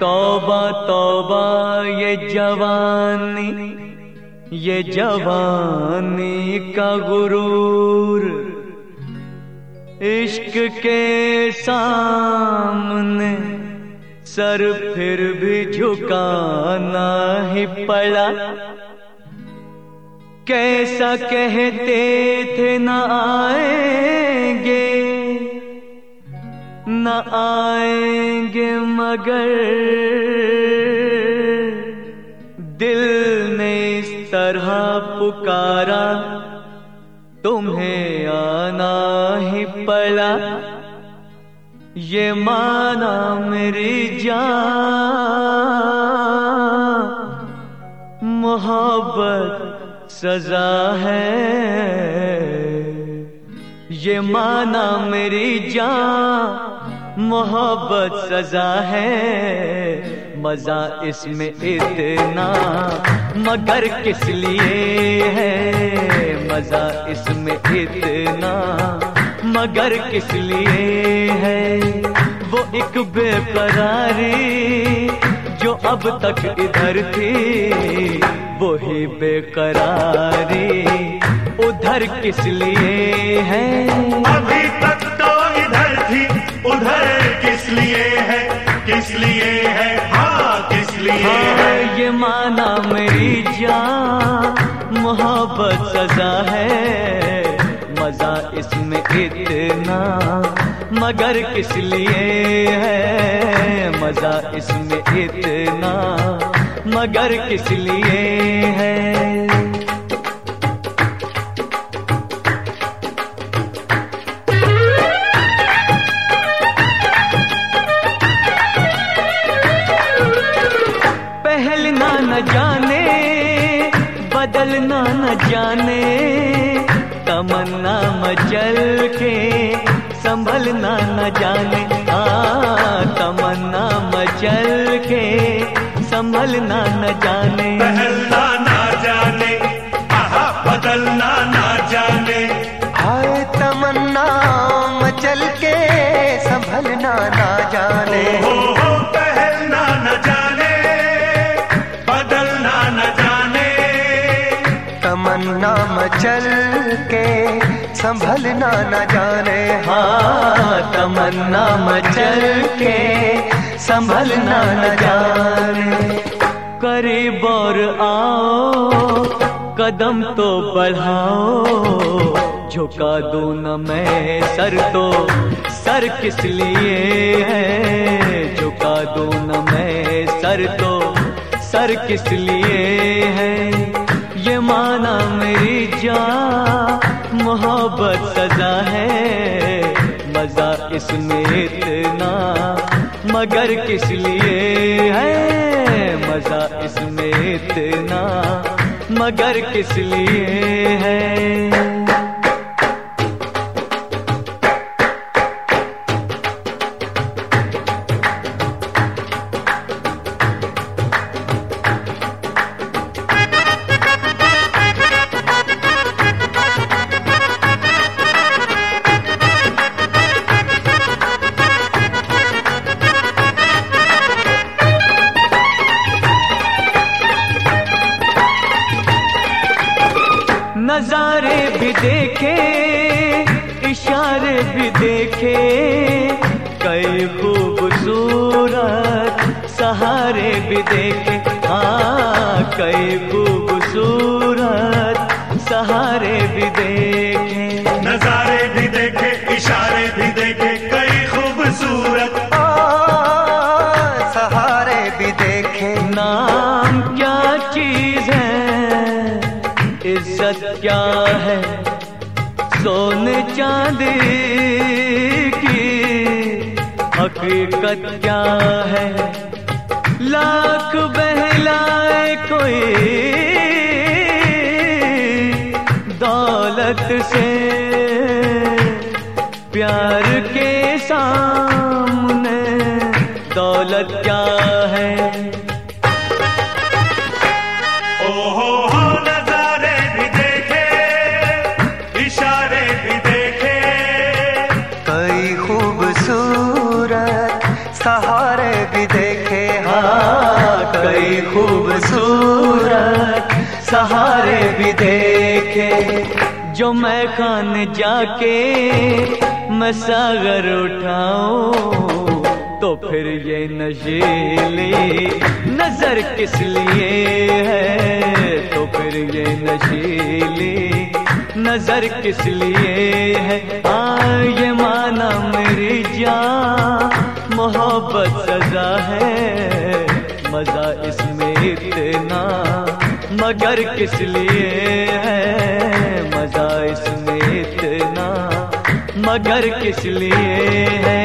तौबा तौबा, ये जवानी ये जवानी का गुरूर। इश्क के सामने सर फिर भी झुकाना ही पड़ा। कैसा कहते थे न आएँगे न आएँगे मगर दिल ने इस तरह पुकारा, तुम्हें आना ही पड़ा। ये माना मेरी जान, मोहब्बत सजा है। ये माना मेरी जान मोहब्बत सजा है। मज़ा इसमें इतना, मगर किस लिए है? मज़ा इसमें इतना, मगर किस लिए है? वो एक बेकरारी जो अब तक इधर थी वो ही बेकरारी। उधर किस लिए है? लिए है? हाँ किस लिए है हाँ, ये माना मेरी जान मोहब्बत सजा है। मज़ा इसमें इतना मगर किस लिए है? मज़ा इसमें इतना मगर किस लिए है? जाने तमन्ना मचल के संभलना न जाने। आ तमन्ना मचल के संभलना न जाने। तमन्ना मचल के संभलना न जाने। हाँ तमन्ना मचल के संभलना न जाने। करीब और आओ, कदम तो बढ़ाओ। झुका दो न मैं सर तो सर किस लिए है? झुका दो न मैं सर तो सर किस लिए है? ये माना मेरी जान। मोहब्बत सजा है, मज़ा इसमें इतना। मगर किस लिए है, मज़ा इसमें इतना। मगर किस लिए है? देखे इशारे भी देखे कई खूबसूरत सहारे भी देखे। हाँ कई खूबसूरत सहारे भी देखे। नजारे भी देखे इशारे भी देखे कई खूबसूरत। आ, सहारे भी देखे। नाम क्या चीज़ है इज़्ज़त क्या है सोने चांदी की हकीकत क्या है? लाख बहलाए कोई। दौलत से प्यार के सामने दौलत क्या है? खूबसूरत सहारे भी देखे, जो मैं खान जाके मैं सागर उठाऊं तो फिर ये नशीली नज़र किस लिए है? तो फिर ये नशीली नज़र किस लिए है? आ ये माना मेरी जान, मोहब्बत सजा है किस लिए है? मज़ा इसमें इतना। मगर किस लिए है?